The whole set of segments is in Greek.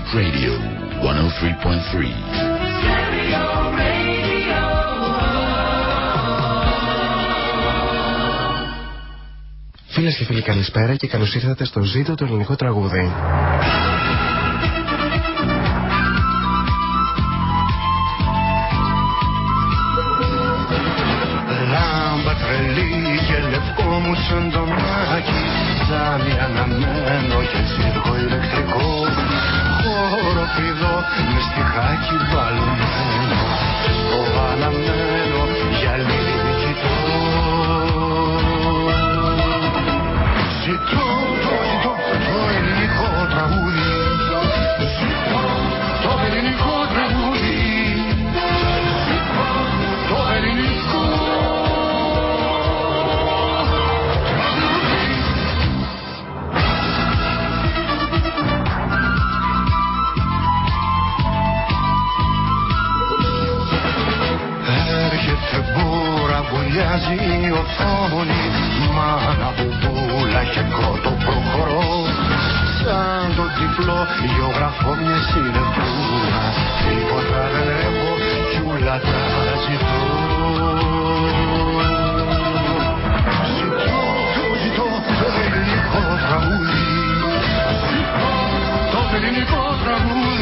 Greek Radio 103.3. Φίλες και φίλοι, καλησπέρα και καλώς ήρθατε στο ζήτο του ελληνικού τραγούδι. Λάμπα τρελή και λευκό μου σαν το μάκι Ζάμι αναμένο και τσίρκο ηλεκτρικό Χώρο πηδό με στιχάκι βαλμένο Στο αναμένο αλλάζει η οθόνη Μάνα μπουμπούλα και κότο προχωρώ. Σαν το τυφλό γεωγραφώ μια συνεπούλα Τίποτα δεν έχω κι ούλα τα ζητώ. Ζητώ, ζητώ το ελληνικό τραγούδι. Ζητώ το ελληνικό τραγούδι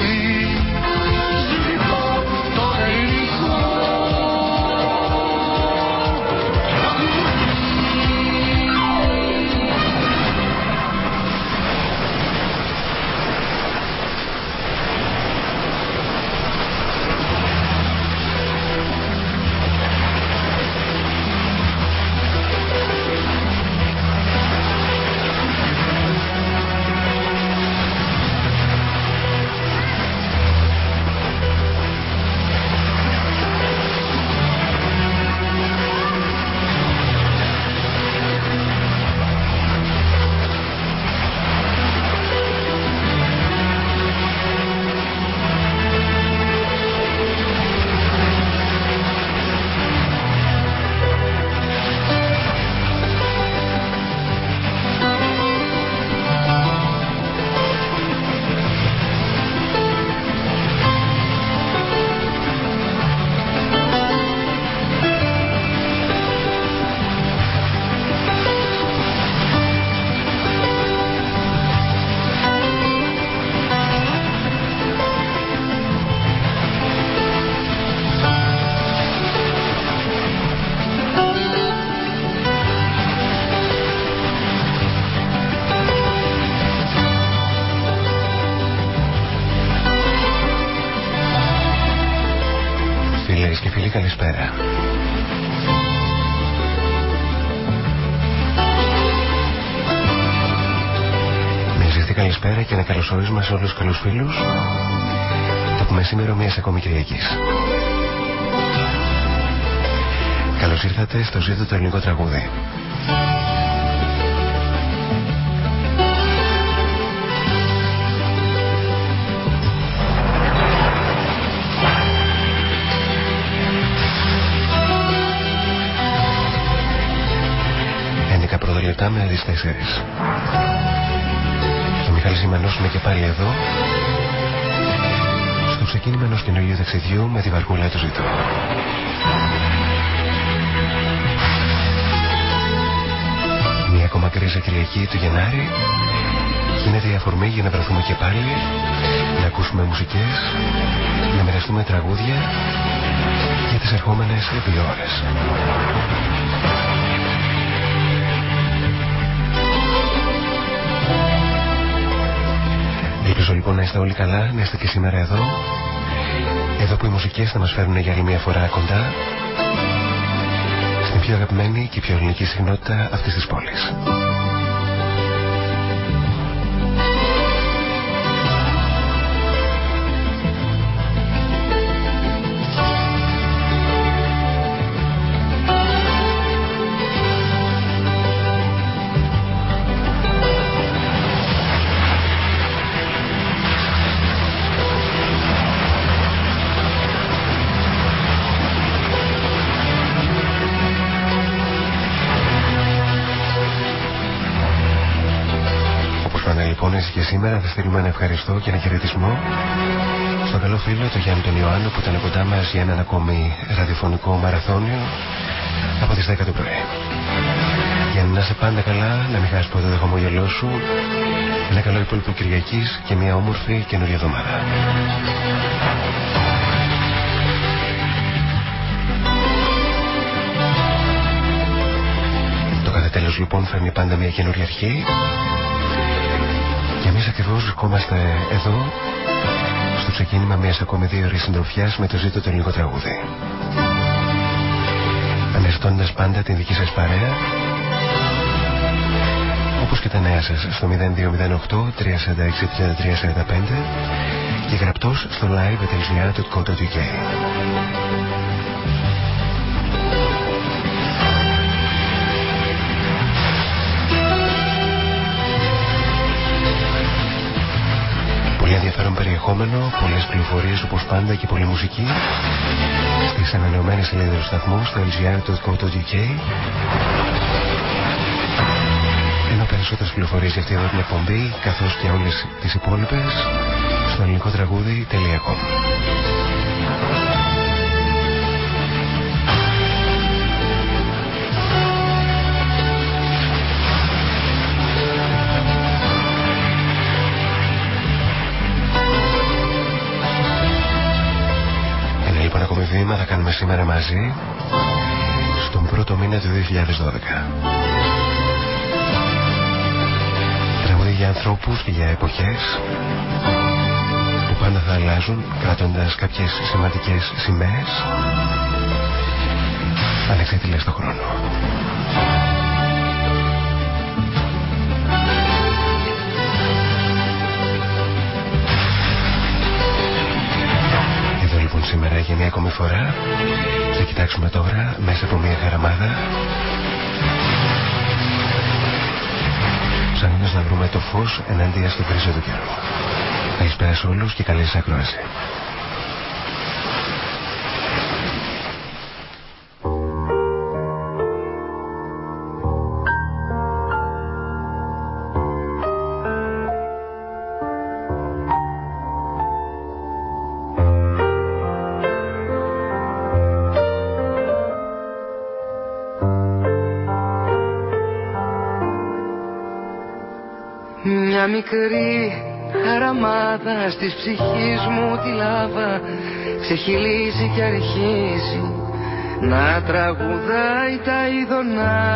καλωσόρισμα σε όλους τους καλούς φίλους Το πούμε σήμερα μια ακόμη Κυριακής. Καλώς ήρθατε στο ζήτο το ελληνικό τραγούδι λεπτά με τις τέσσερις Μιχάλης Ιμανός είναι και πάλι εδώ στο ξεκίνημα ενός καινούριου ταξιδιού με τη βαρκούλα του ζήτω. Μια ακόμα κρίζα Κυριακή του Γενάρη γίνεται η αφορμή για να βρεθούμε και πάλι να ακούσουμε μουσικές να μοιραστούμε τραγούδια για τις ερχόμενες δύο ώρες. Ελπίζω λοιπόν να είστε όλοι καλά, να είστε και σήμερα εδώ. Εδώ που οι μουσικές θα μας φέρουν για άλλη μια φορά κοντά στην πιο αγαπημένη και πιο ελληνική συχνότητα αυτής της πόλης. Σήμερα θα στείλουμε ένα ευχαριστώ και ένα χαιρετισμό στον καλό φίλο τον Γιάννη τον Ιωάννου που ήταν κοντά μας για έναν ακόμη ραδιοφωνικό μαραθώνιο από τις 10 το πρωί. Για να είσαι πάντα καλά, να μην χάσεις ποτέ το χαμόγελό σου, ένα καλό υπόλοιπο Κυριακής και μια όμορφη καινούργια εβδομάδα. Το κάθε τέλος λοιπόν φέρνει πάντα μια καινούργια αρχή και εμείς ακριβώς βρισκόμαστε εδώ στο ξεκίνημα μιας ακόμη δύο ώρες συντροφιάς με το ζήτο το λίγο τραγούδι. Αναζητώντας πάντα την δική σας παρέα όπως και τα νέα σας στο 0208 346 3345 και γραπτός στο live.gr.co.uk περιεχόμενο, πολλές πληροφορίες όπως πάντα και πολλή μουσική στις ανανεωμένες σελίδες του σταθμού στο lgr.co.uk ενώ περισσότερες πληροφορίες για αυτή εδώ την εκπομπή καθώς και όλες τις υπόλοιπες στο ελληνικό τραγούδι.com λοιπόν ακόμη βήμα θα κάνουμε σήμερα μαζί στον πρώτο μήνα του 2012. Τραγούδι για ανθρώπους και για εποχές που πάντα θα αλλάζουν κρατώντας κάποιες σημαντικές σημαίες ανεξίτηλες στον χρόνο. Σήμερα για μια ακόμη φορά θα κοιτάξουμε τώρα μέσα από μια χαραμάδα ψάχνοντας να βρούμε το φως ενάντια στο κρίσο του καιρού. Καλησπέρα σε όλους και καλή σας ακρόαση. Χαραμάδα στις ψυχής μου τη λάβα ξεχυλίζει και αρχίζει να τραγουδάει τα ειδονάκι.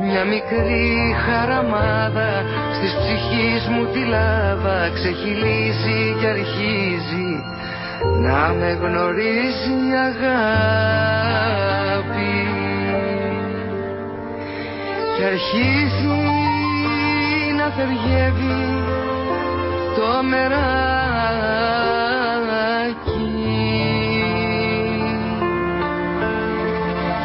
Μια μικρή χαραμάδα στις ψυχής μου τη λάβα ξεχυλίζει και αρχίζει να με γνωρίζει αγάπη. Και αρχίζει να θεριεύει το μεράκι.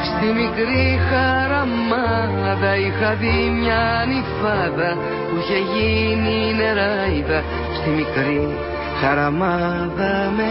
Στη μικρή χαραμάδα είχα δει μια νυφάδα που είχε γίνει νεράιδα. Στη μικρή χαραμάδα με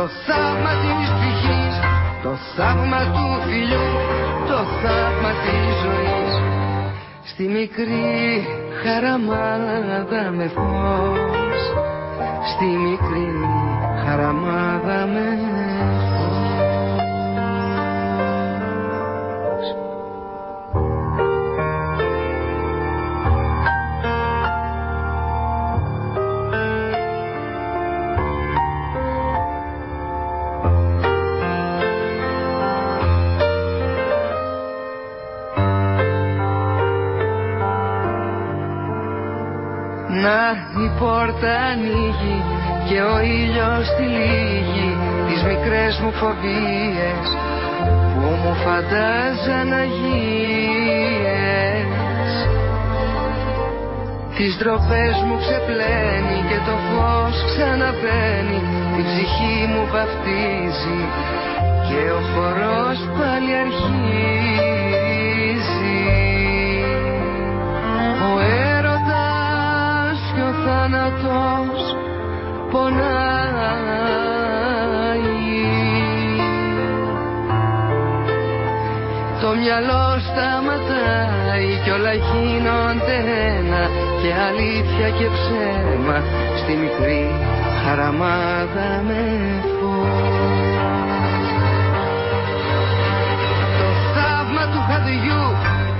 το θαύμα της ψυχής, το θαύμα του φιλιού, το θαύμα της ζωής. Στη μικρή χαραμάδα με φως, στη μικρή χαραμάδα με φως. Ανοίγει και ο ήλιος τυλίγει τις μικρές μου φοβίες που μου φαντάζαν αγίες. Τις ντροπές μου ξεπλένει και το φως ξαναπαίνει Την ψυχή μου βαφτίζει και ο χορός πάλι αρχίζει. Ο έρωτας και ο θάνατος πονάει Το μυαλό σταματάει κι όλα γίνονται ένα και αλήθεια και ψέμα στη μικρή χαραμάδα με φως. Το θαύμα του χαδιού,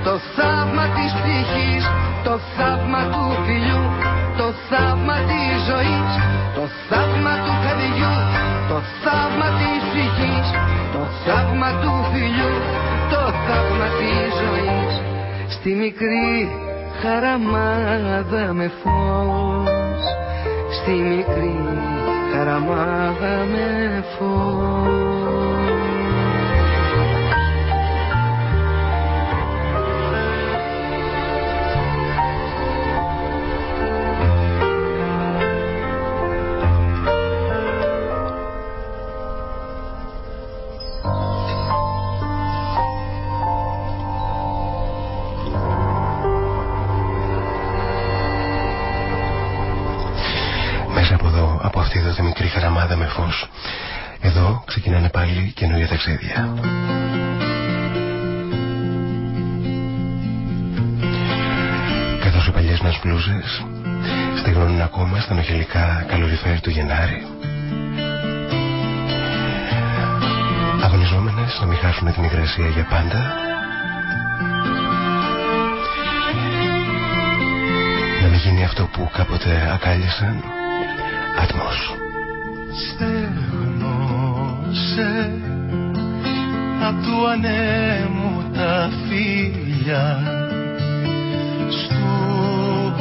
το θαύμα της ψυχής, το θαύμα του φιλιού, το θαύμα της ζωής, το θαύμα του χαδιού, το θαύμα της ψυχής, το θαύμα του φιλιού, το θαύμα της ζωής, στη μικρή χαραμάδα με φως. Στη μικρή χαραμάδα με φως Καθώς οι παλιές μας μπλούζες στεγνώνουν ακόμα στα νοχελικά καλοριφέρ του Γενάρη. Αγωνιζόμενες να μην χάσουν την υγρασία για πάντα. Να μην γίνει αυτό που κάποτε ακάλεσαν άτμος. Στεγνώσε απ' του ανέμου τα φίλια στου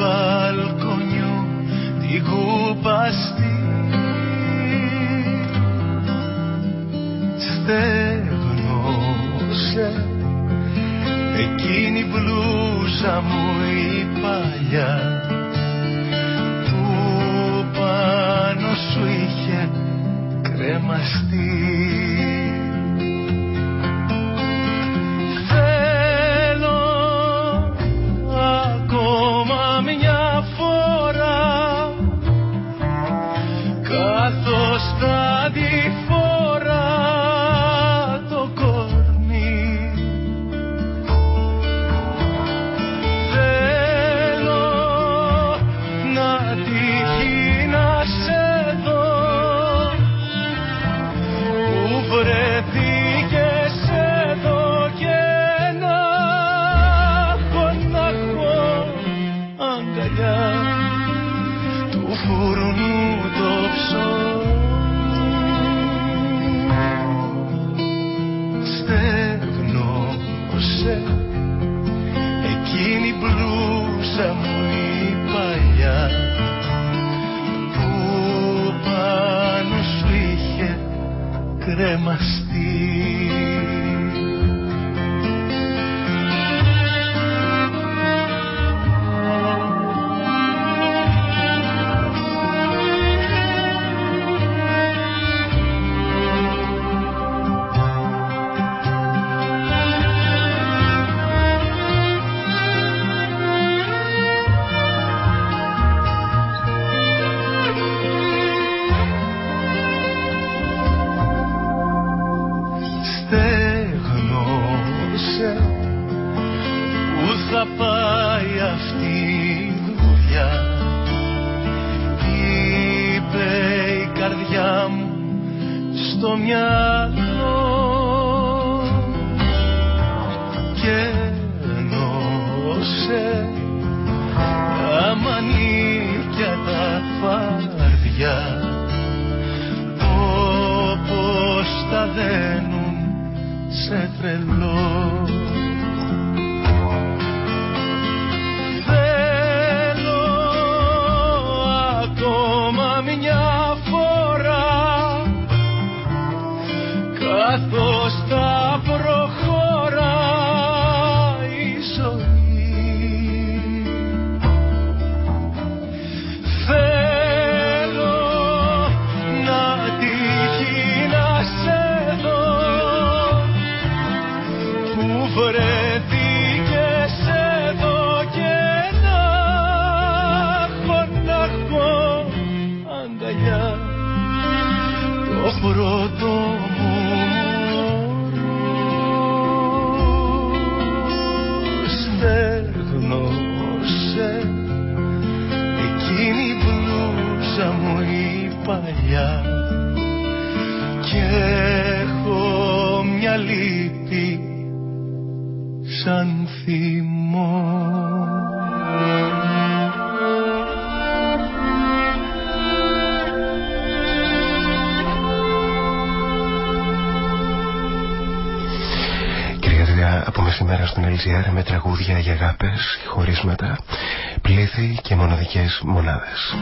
μπαλκονιού την κουπαστή στεγνώσε εκείνη μπλούζα μου η παλιά σου είχε κρεμαστεί σε τρελό. Θέλω ακόμα μια φορά καθώς τα μεσημέρα στον Ελζιάρ με τραγούδια για αγάπες, χωρίσματα, πλήθη και μοναδικές μονάδες.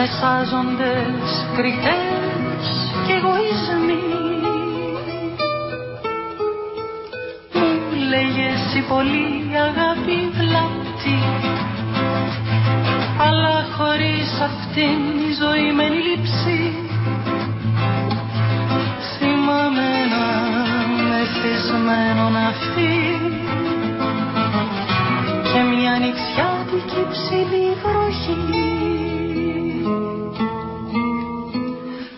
Μεσάζοντες κριτές εγωισμοί. Μου λέγες η πολύ αγάπη βλάπτη Αλλά χωρίς αυτήν η ζωή με λήψη Θυμάμαι να μεθυσμένο να φύγει και μια νηξιάτικη ψηλή βροχή.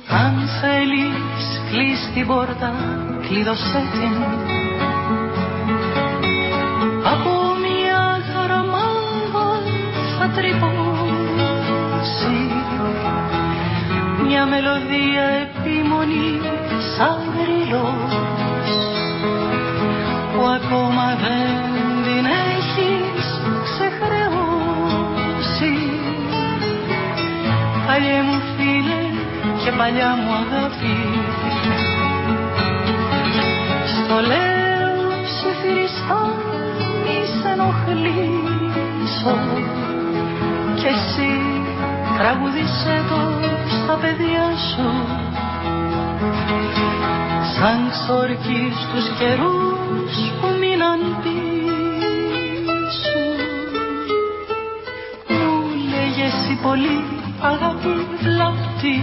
Αν θέλεις κλείς την πόρτα κλείδωσέ την. Από μια χαραμάδα θα τρυπώσει Μια μελωδία επίμονη σαν γρυλός που ακόμα δεν και παλιά μου αγάπη. Στο λέω ψιθυριστά μη σε ενοχλήσω Κι εσύ τραγουδίσέ το στα παιδιά σου. Σαν ξόρκι στους καιρούς που μείναν πίσω. Μου λέγες η πολύ αγάπη βλάπτη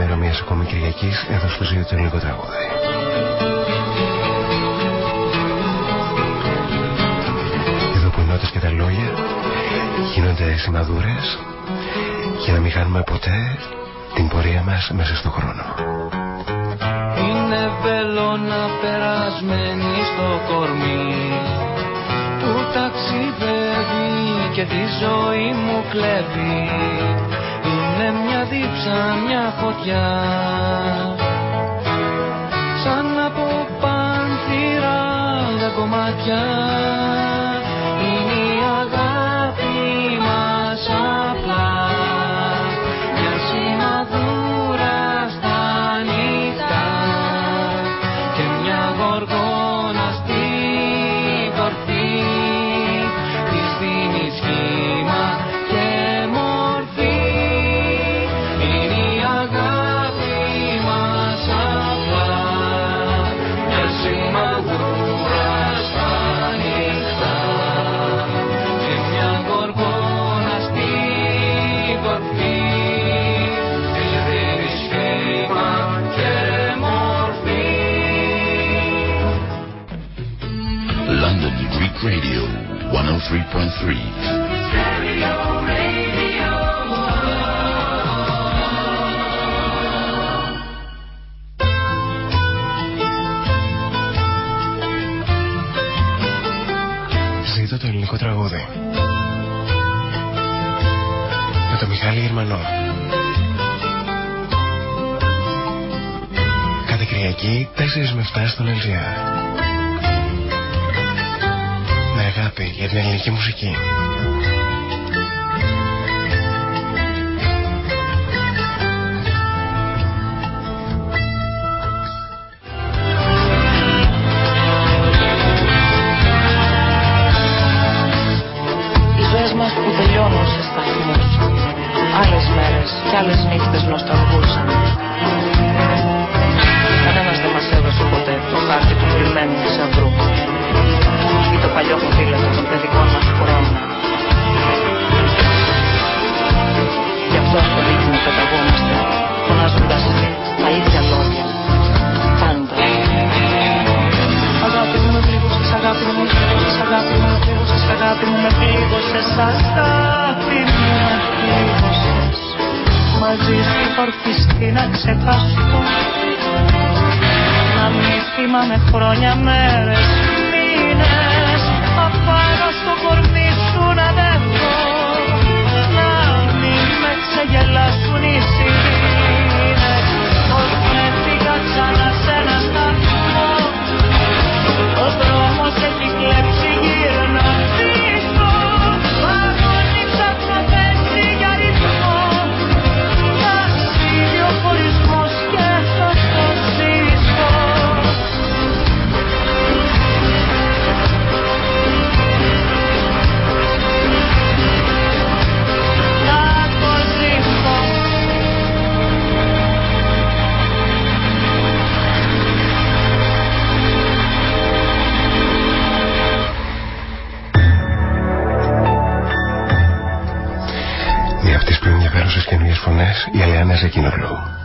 φορά το μεσημέρο μιας ακόμη Κυριακής εδώ στο ζύο του ελληνικού τραγούδι. Εδώ που οι νότες και τα λόγια γίνονται σημαδούρες για να μην χάνουμε ποτέ την πορεία μας μέσα στον χρόνο. Είναι βελόνα περασμένη στο κορμί που ταξιδεύει και τη ζωή μου κλέβει Είναι μια δίψα, μια φωτιά. Σαν από πάνθυρα τα κομμάτια Ζήτω το ελληνικό τραγούδι. Με τον Μιχάλη Γερμανό. Κάθε Κυριακή 4 με 7 στον LGR Με αγάπη τα στάθη μου αφήγωσες μαζί στη χορφιστή να ξεχαστώ. Να μη θυμάμαι χρόνια μέρες μήνες. Απάνω στο κορμί σου να δέχω να μην με ξεγελάσουν οι σιρήνες. Πως βρέθηκα ξανά σε να σταθμό. Ο δρόμος έχει κλέψει γύρω φωνές η Αλεάνα Ζεκίνογλου.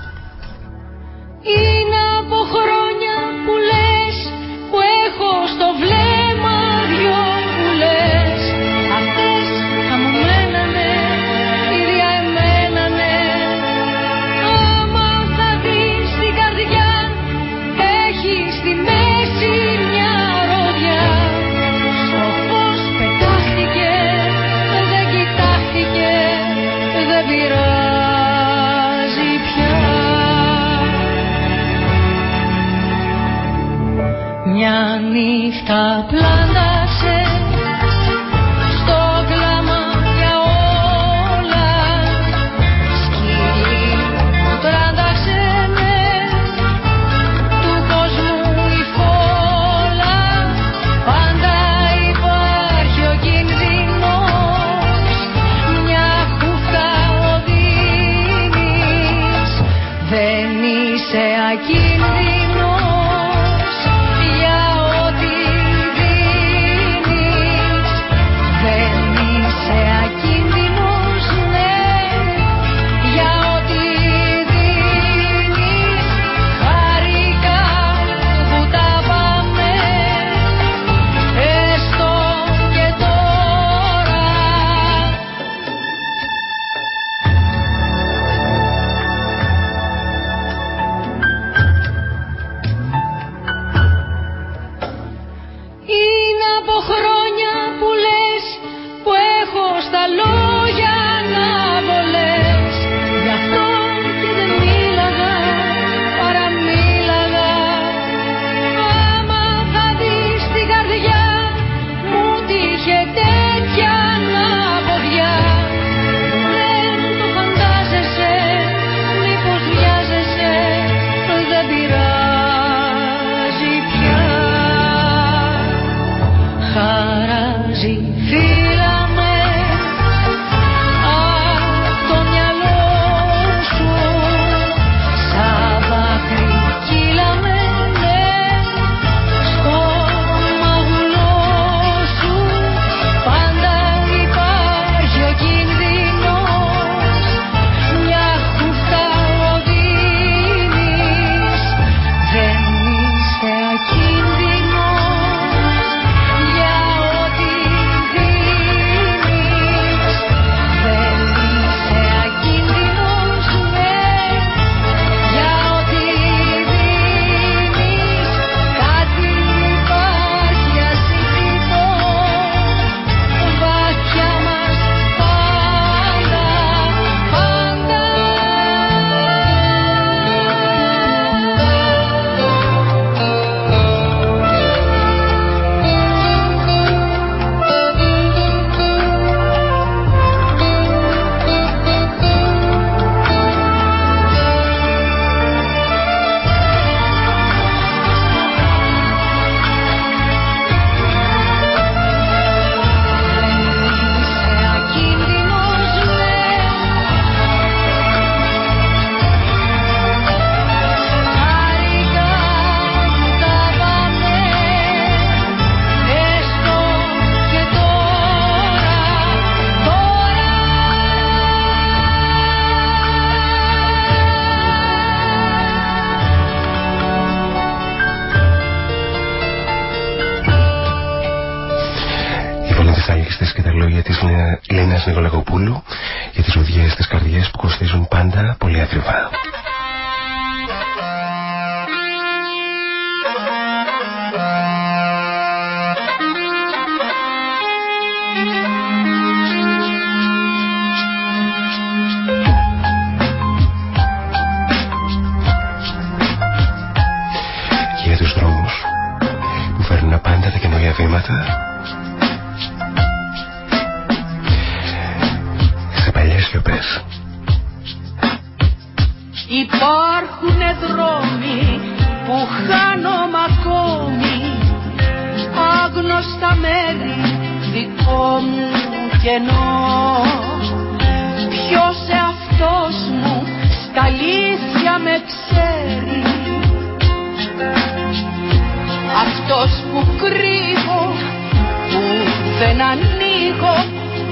δεν ανοίγω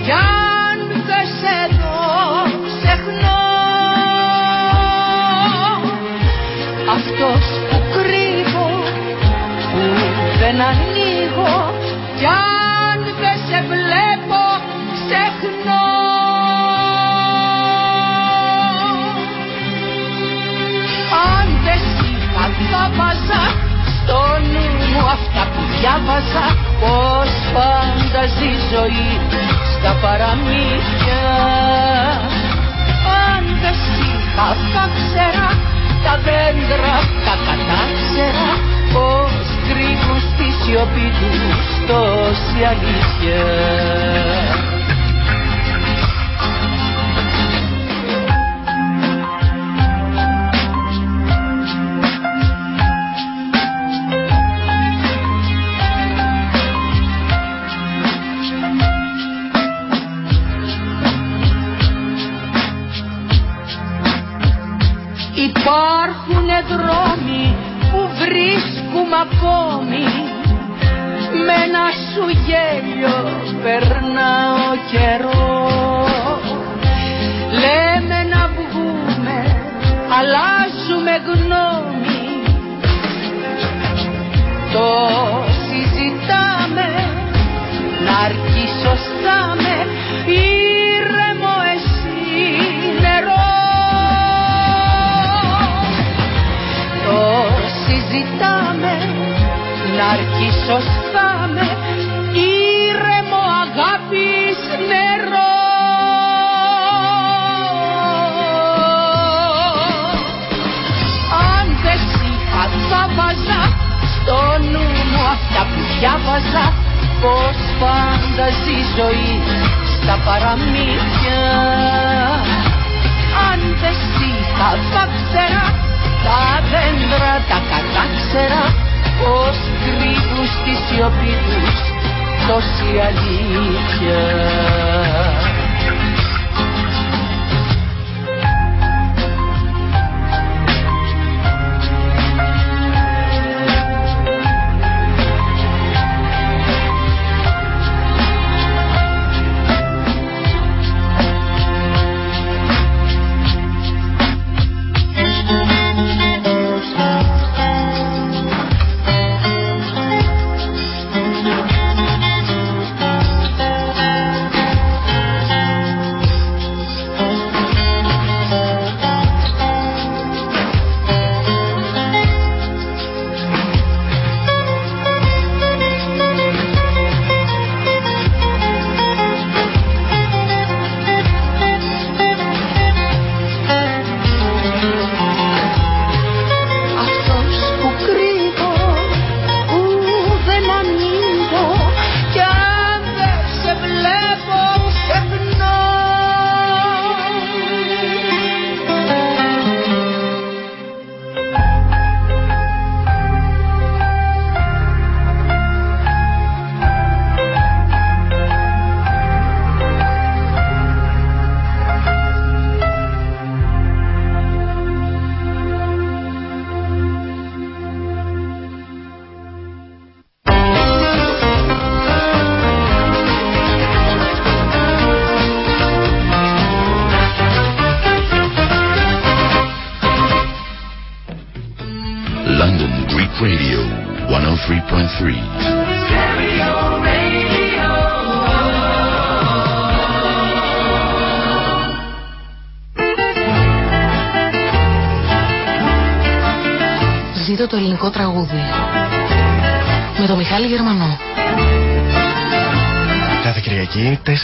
κι αν δεν σε δω ξεχνώ. Αυτός που κρύβω που δεν ανοίγω κι αν δεν σε βλέπω ξεχνώ. Αν δεν σήκα θα βάζα στο νου μου αυτά που διάβαζα πως φανταζεί η ζωή στα παραμύθια. Αν δεν είχα τα δέντρα τα κατάξερα πως κρύβουν στη σιωπή τους τόση αλήθεια.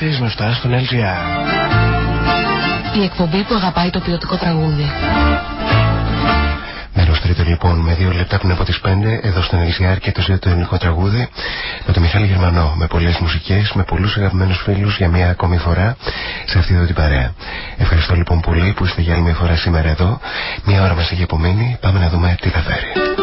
Με 7 στον LGR. Η εκπομπή που αγαπάει το ποιοτικό τραγούδι. Μέρος τρίτο λοιπόν με δύο λεπτά πριν από τις 5 εδώ στον LGR και το ζήτητο ελληνικό τραγούδι με τον Μιχάλη Γερμανό με πολλές μουσικές, με πολλούς αγαπημένους φίλους για μια ακόμη φορά σε αυτή εδώ την παρέα. Ευχαριστώ λοιπόν πολύ που είστε για άλλη μια φορά σήμερα εδώ. Μια ώρα μας έχει απομείνει. Πάμε να δούμε τι θα φέρει.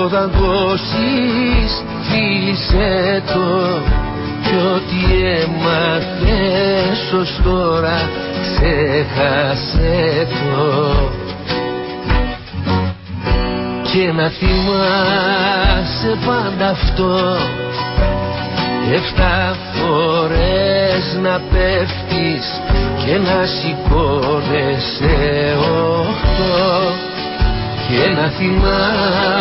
Να το δαγκώσεις φίλησέ το κι ό,τι έμαθες ως τώρα ξέχασε το. Και να θυμάσαι πάντα αυτό Εφτά φορές να πέφτεις και να σηκώνεσαι οχτώ. Και να θυμάσαι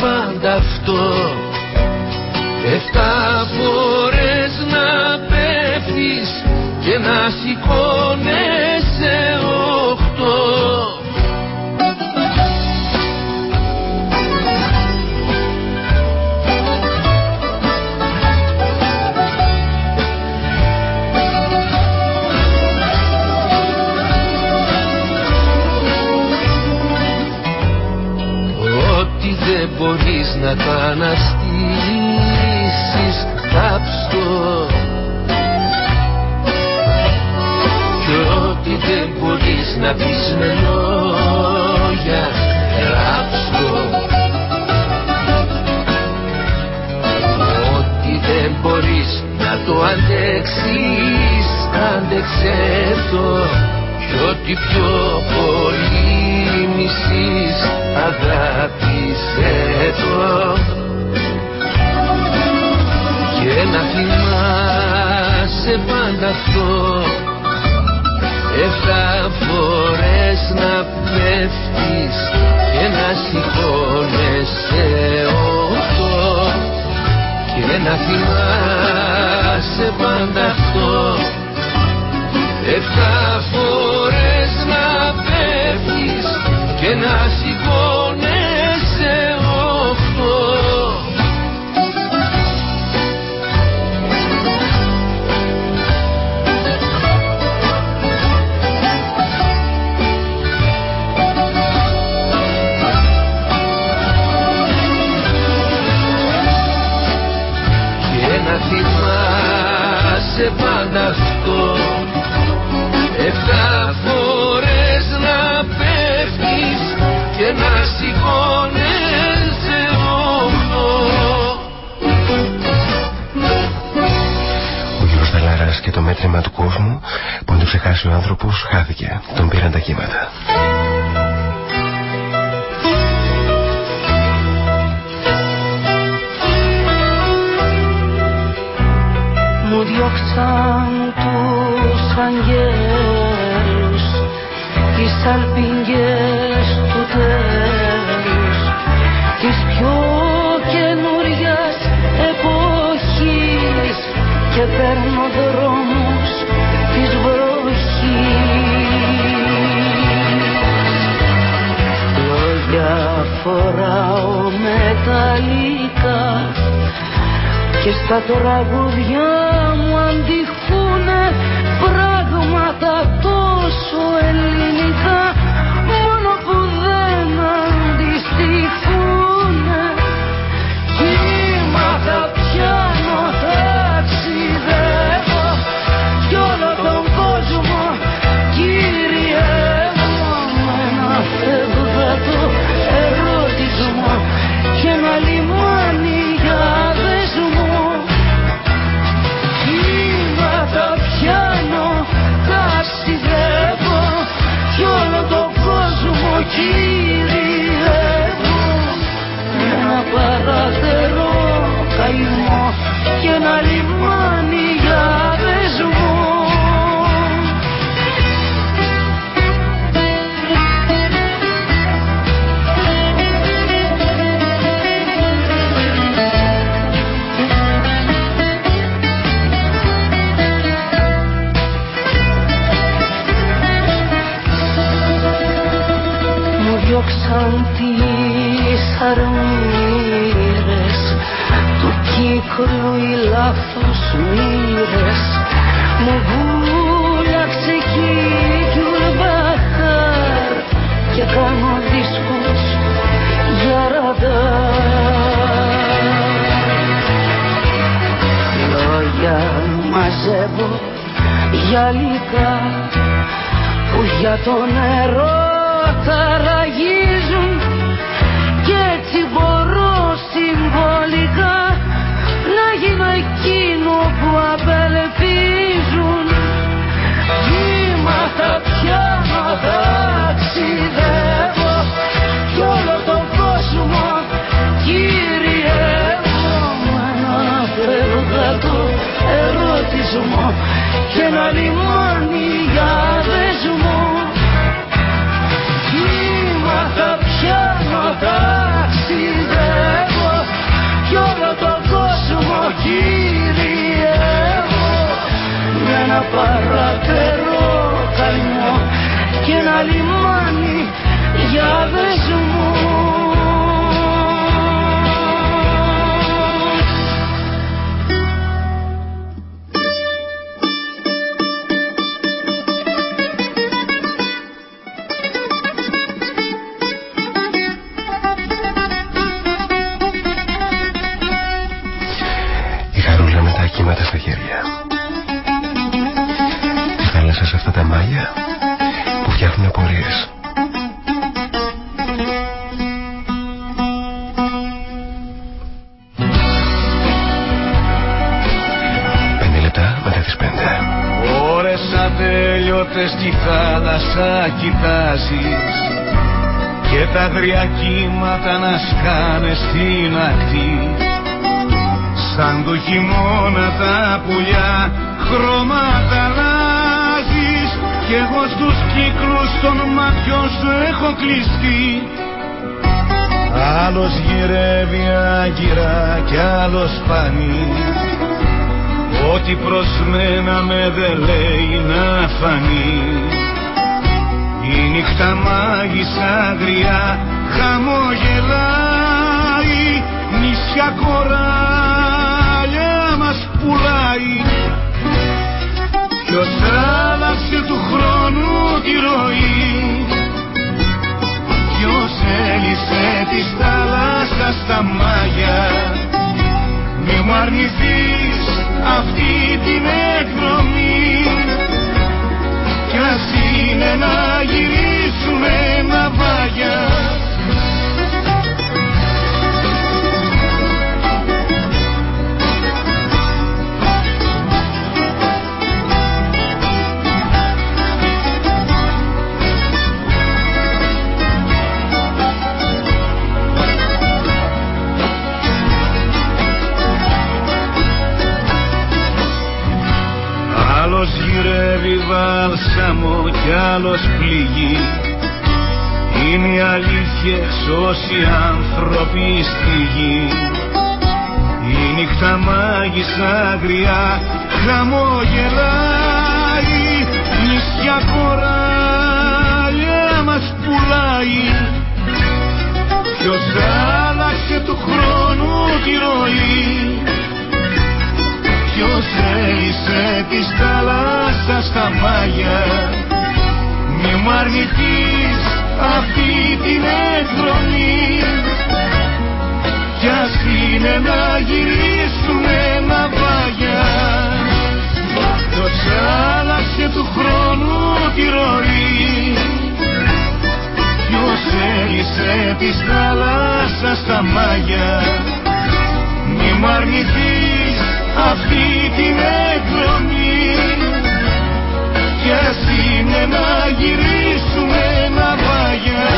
πάντα αυτό. Εφτά φορές να πέφτεις και να σηκώνεσαι μπορείς να το αναστήσεις κάψτο δεν μπορείς να πεις με λόγια γράψω Ό,τι δεν μπορείς να το αντέξεις άντεξε το. Κι ό,τι πιο πολύ μισείς αγάπησέ το. Και να θυμάσαι πάντα αυτό. Εφτά φορές να πέφτεις και να σηκώνεσαι οχτώ. Και να θυμάσαι πάντα αυτό. Εφτά φορές Campus που για το νερό ταραγίζουν και έτσι μπορώ συμβολικά να γίνω εκείνο που απελπίζουν. Κύματα πιάνω ταξιδεύω κι όλο τον κόσμο κυριεύω με ένα φεύγατο ερώτησμο και ένα λιμάνι παρατερό καημό και ένα λιμάνι για δεσμό ατέλειωτες στη θάλασσα κοιτάζεις και τα αγριά κύματα να σκάνε στην ακτή. Σαν το χειμώνα τα πουλιά χρώματα αλλάζεις κι εγώ στους κύκλους των ματιών σου έχω κλειστεί. Άλλος γυρεύει άγκυρα κι άλλος πανεί Ό,τι προς μένα με δε λέει να φανεί. Η νύχτα μάγισσα αγριά χαμογελάει Νησιά κοράλια μας πουλάει. Ποιος άλλαξε του χρόνου τη ροή Ποιος έλυσε της θάλασσας τα μάγια Μη μου αρνηθείς αυτή την εκδρομή. Κι ας είναι να γυρίσουμε ναυάγια γυρεύει βάλσαμο κι άλλος πληγεί. Είναι οι αλήθειες όσοι άνθρωποι στη γη. Η νύχτα μάγισσα αγριά χαμογελάει Νησιά κοράλια μας πουλάει. Ποιος άλλαξε του χρόνου τη ροή Ποιος έλυσε της θάλασσας τα μάγια. Μη μου αρνηθείς αυτή την εκδρομή. Κι ας είναι να γυρίσουμε ναυάγια Ποιος άλλαξε του χρόνου τη ροή. Ποιος έλυσε της θάλασσας τα μάγια. Μη μου αρνηθείς αυτή την εκδρομή κι ας είναι να γυρίσουμε ναυάγια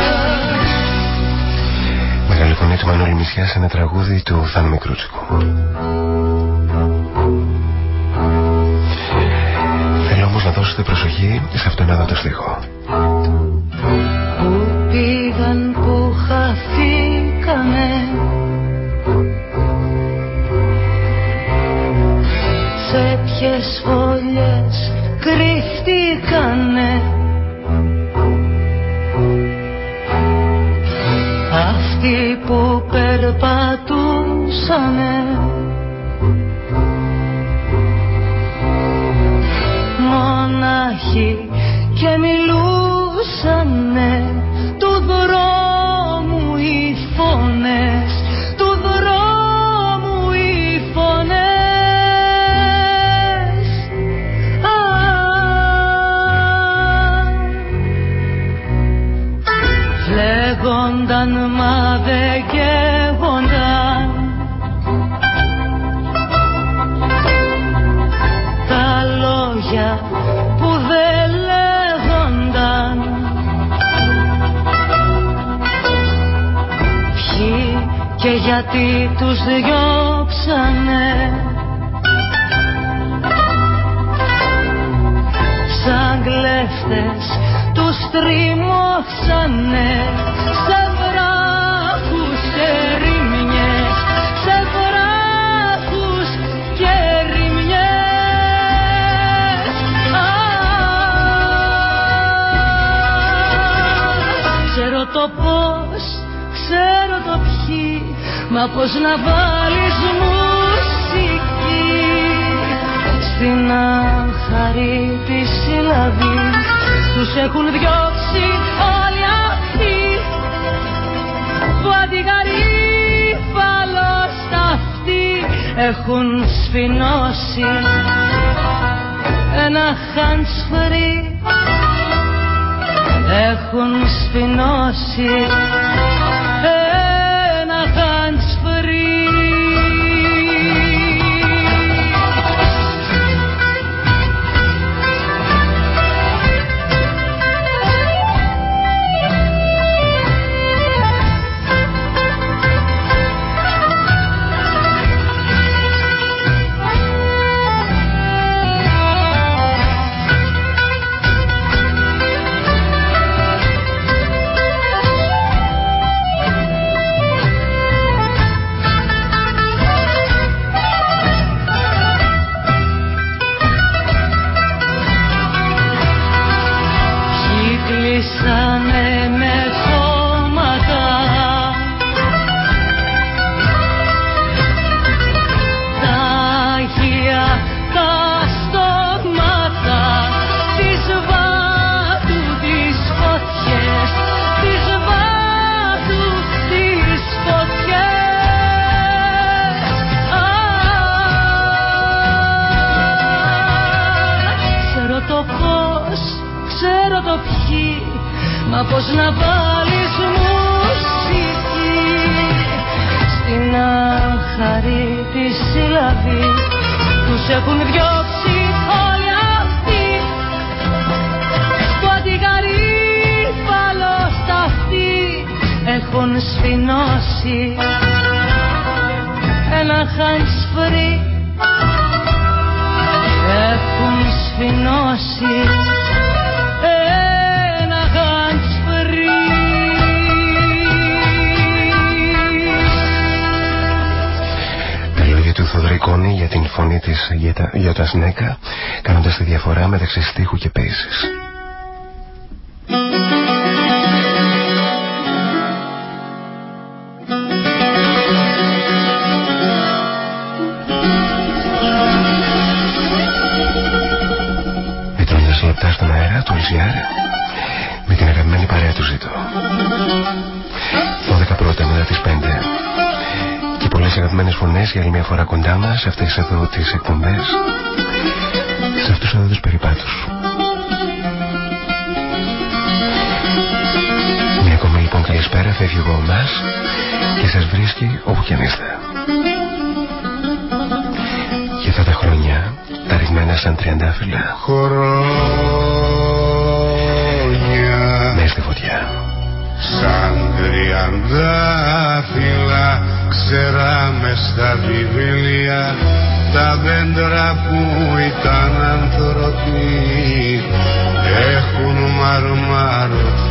Μεγάλη φωνή του Μανώλη Μισιά σε ένα τραγούδι του Θάνου Μικρούτσικου. Θέλω όμως να δώσετε προσοχή σε αυτόν εδώ το στίχο. έχουν διώξει όλοι αυτοί που αντιγαρύφαλο σταθή έχουν σφινώσει. Ένα χάνι Σνέκα κάνοντας τη διαφορά μεταξύ στίχου και πέσης. Για άλλη μια φορά κοντά μας αυτές εδώ τις εκπομπές σε αυτούς εδώ τους περιπάτους. Μια ακόμη λοιπόν καλησπέρα φεύγει εγώ μας και σας βρίσκει όπου κι αν είστε. Και αυτά τα χρόνια τα ρηγμένα σαν τριαντάφυλλα. Χρόνια Μες στη φωτιά. Σαν τριαντάφυλλα ξέραμε στα βιβλία τα δέντρα που ήταν άνθρωποι έχουν μαρμαρωθεί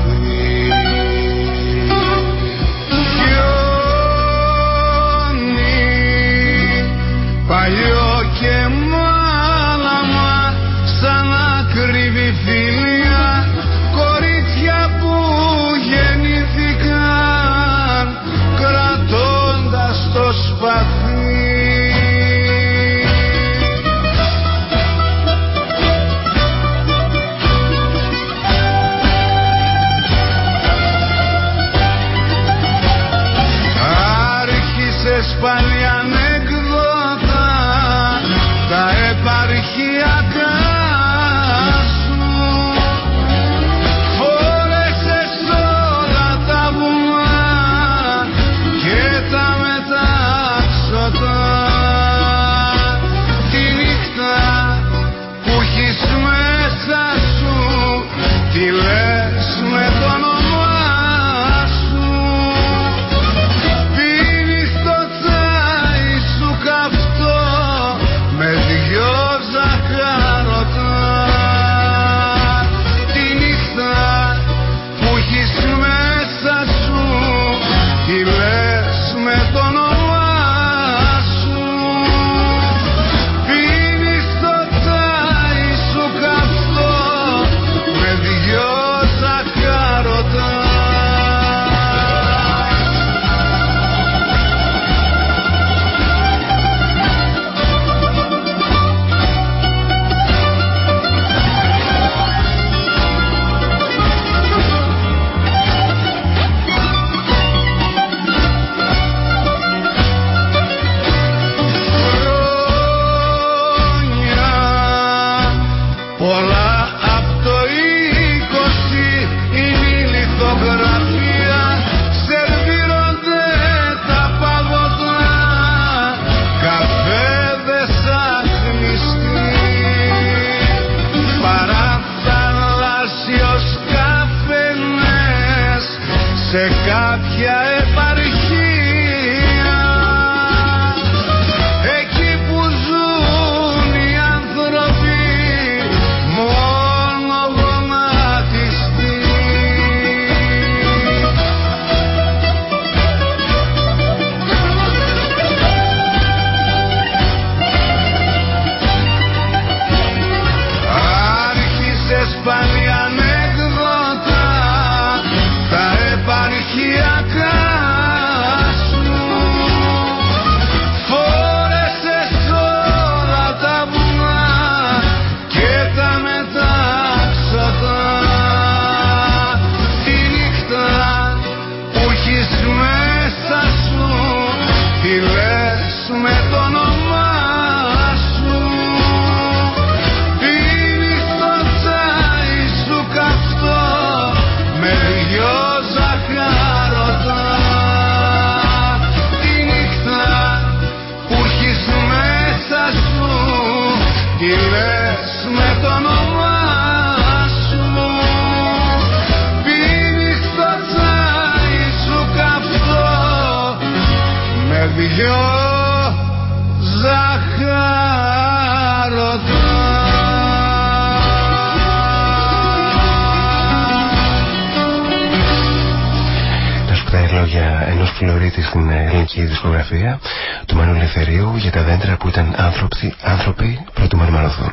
η δισκογραφία του Μάνου Ελευθερίου για τα δέντρα που ήταν άνθρωποι, άνθρωποι πρωτού μαρμαρωθούν.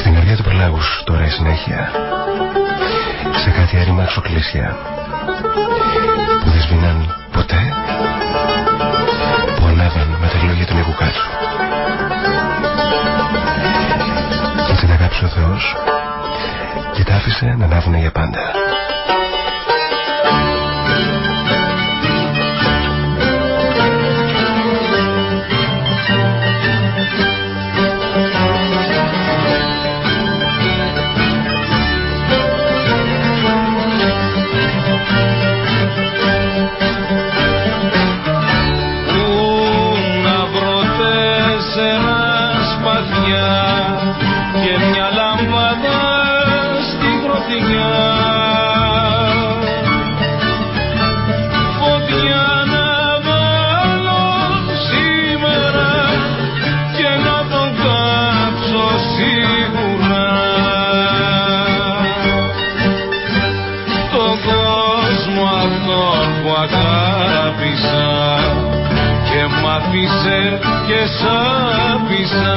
Στην καρδιά του Περλάγους τώρα η συνέχεια σε κάτι άρημα εξοκλήσια που δεν σβήναν ποτέ που ανάβαν με τα λόγια του Νικουκάτσου. Και την αγάπησε ο Θεός και τα άφησε να ανάβουν για πάντα. και μια φωτιά. Φωτιά να βάλω σήμερα και να τον κάψω σίγουρα. Τον κόσμο αυτόν που αγάπησα και μ' άφησε και σ' άφησα.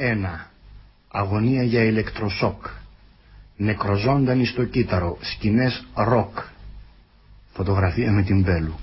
401. Αγωνία για ηλεκτροσόκ. Νεκροζώντανοι στο κύτταρο. Σκηνές ροκ. Φωτογραφία με την Μπέλου.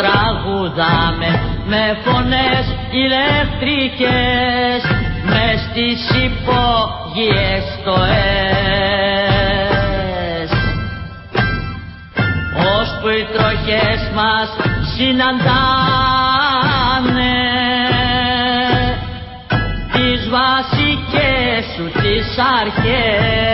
Τραγουδάμε με φωνές ηλεκτρικές με στις υπόγειες το ΕΣ που οι τροχές μας συναντάνε τις βασικές σου τις αρχές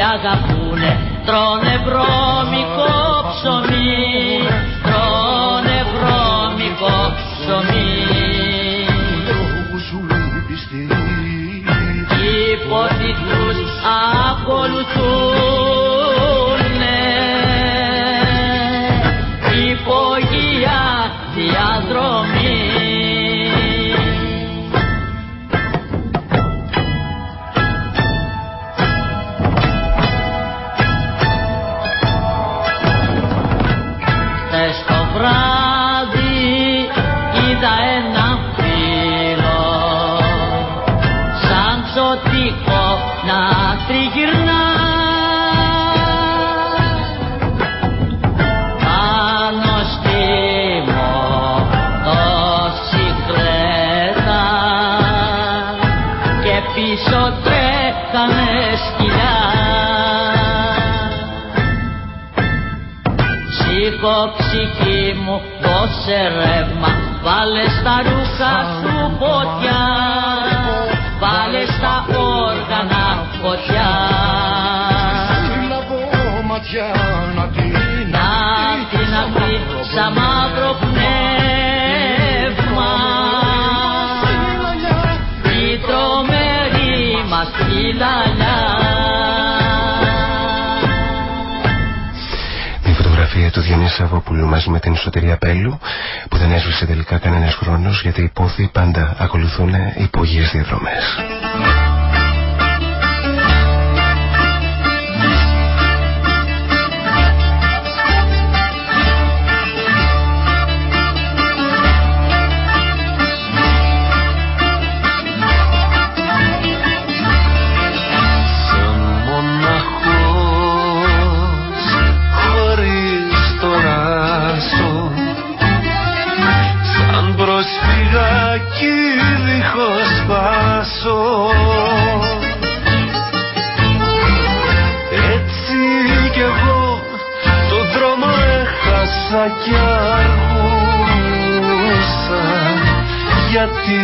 αγαπούνε τρώνε βρώμικο μας φωτογραφία του Διονύση Σαββόπουλου μαζί με την Ισοτερία Πέλου που δεν έσβησε τελικά κανένας χρόνος γιατί οι πόθοι πάντα ακολουθούν υπογείες διαδρομές. Κι αργούσα γιατί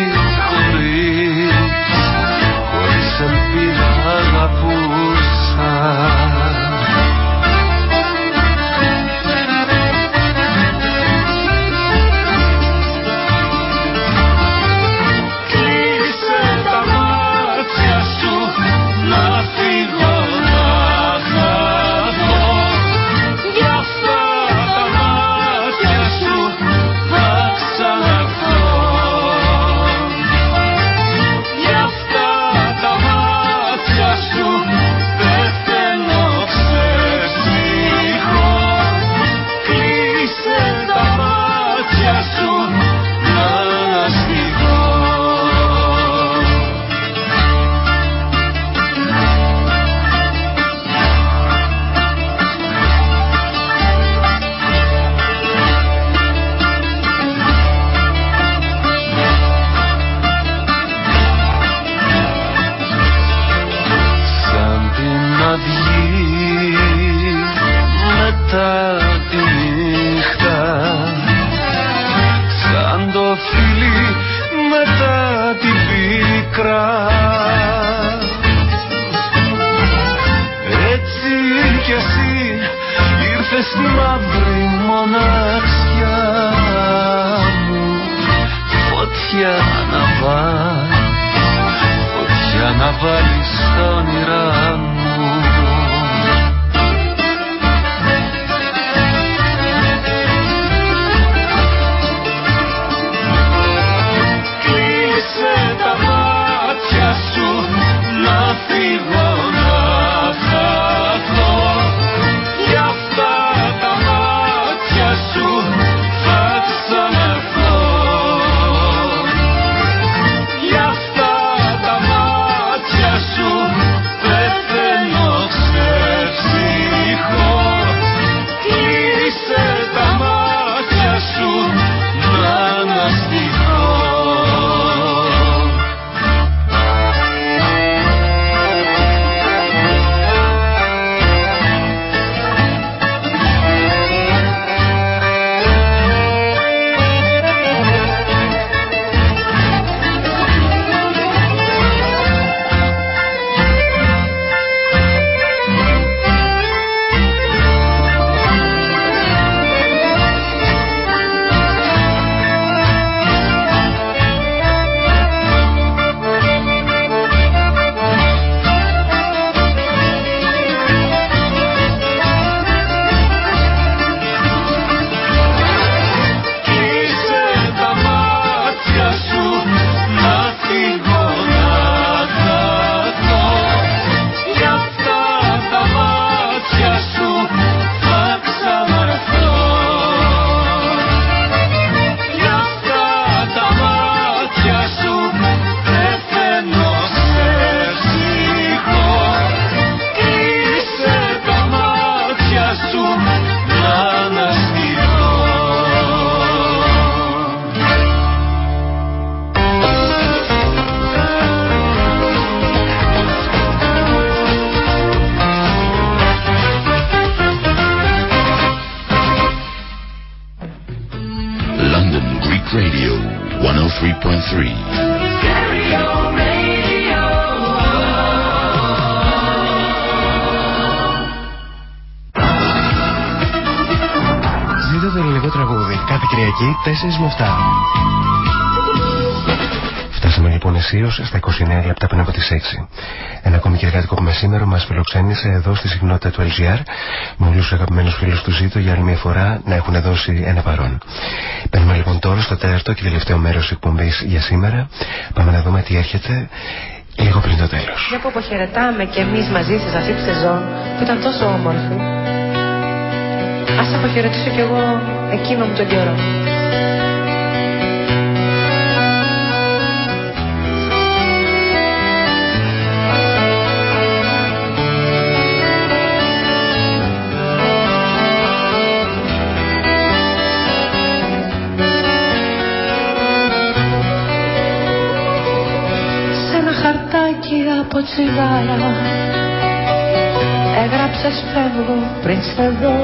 στα 29 λεπτά πριν από τις 6. Ένα ακόμη κυριακάτικο που μεσήμερο μας φιλοξένησε εδώ στη συχνότητα του LGR με όλους τους αγαπημένους φίλους του Ζήτω για άλλη μια φορά να έχουν δώσει ένα παρόν. Παίρνουμε λοιπόν τώρα στο τέταρτο και τελευταίο μέρος εκπομπής για σήμερα. Πάμε να δούμε τι έρχεται λίγο πριν το τέλος. Για που αποχαιρετάμε και εμείς μαζί σας αυτή τη σεζόν που ήταν τόσο όμορφη. Α αποχαιρετήσω κι εγώ εκείνο μου τον καιρό. Από τσιγάρα Έγραψες φεύγω πριν σε δω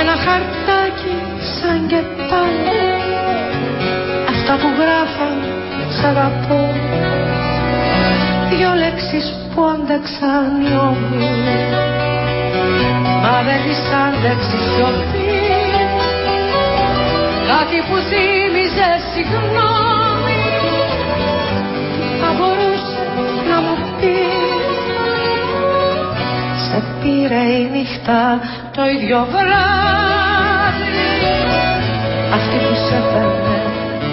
Ένα χαρτάκι που γράφα σ' αγαπώ. Δυο λέξεις που άντεξαν οι όμοι Μα δεν τις άντεξε σιωπή Κάτι που θύμιζε συγγνώμη Σε πήρε η νύχτα το ίδιο βράδυ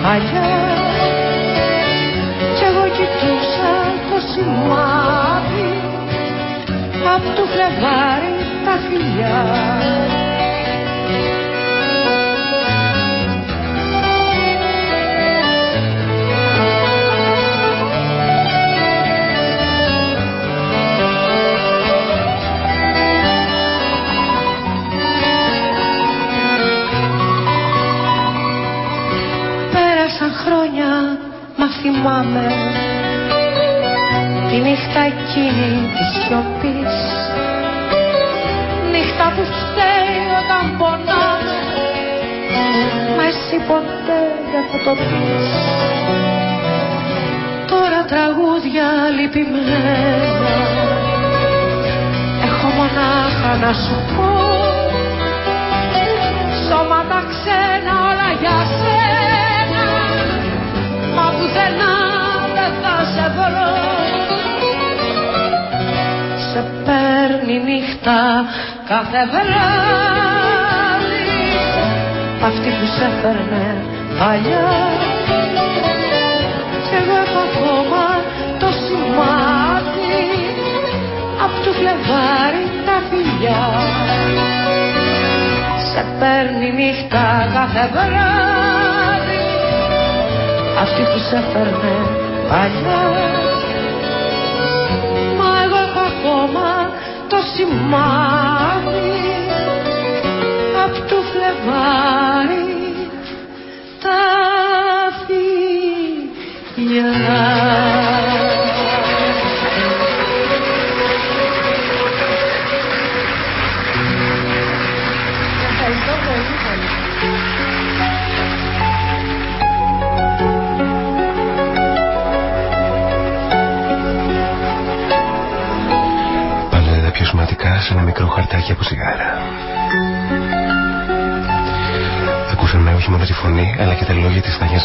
παλιά. Κι εγώ κοιτούσα το σημάδι Απ' του φλεβάρι τα φιλιά κάθε βράδυ. Αυτή που σε φέρνε παλιά. Κι εγώ έχω ακόμα το σημάδι. Απ' του φλεβάρι τα φιλιά. Σε παίρνει νύχτα κάθε βράδυ. Αυτή που σε φέρνε παλιά. Μα εγώ έχω ακόμα το σημάδι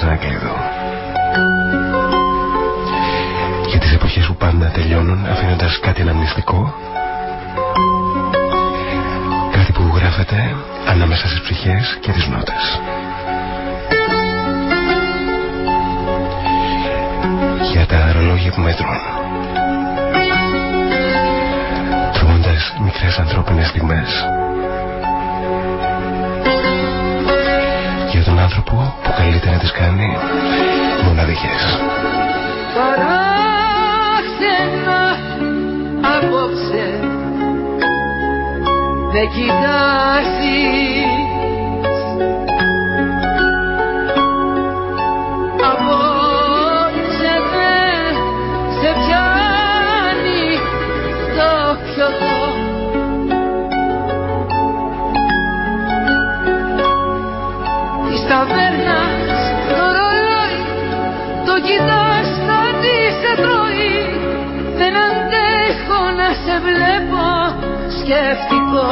λόγια της Τανιάς Ανακλείδου. Για τις εποχές που πάντα τελειώνουν αφήνοντας κάτι αναμνηστικό. Κάτι που γράφεται ανάμεσα στις ψυχές και τις νότες. Για τα ρολόγια που μετρούν. Τρώγοντας μικρές ανθρώπινες στιγμές. Για τον άνθρωπο που καλείται να τις κάνει μοναδικές. Παράξενα απόψε. Με κοιτάζεις Απόψε με σε πιάνει το πιωτό Της ταβέρνας το. Ρολόι το κοιτάς κάτι σε τρώει Δεν αντέχω να σε βλέπω σκεφτικό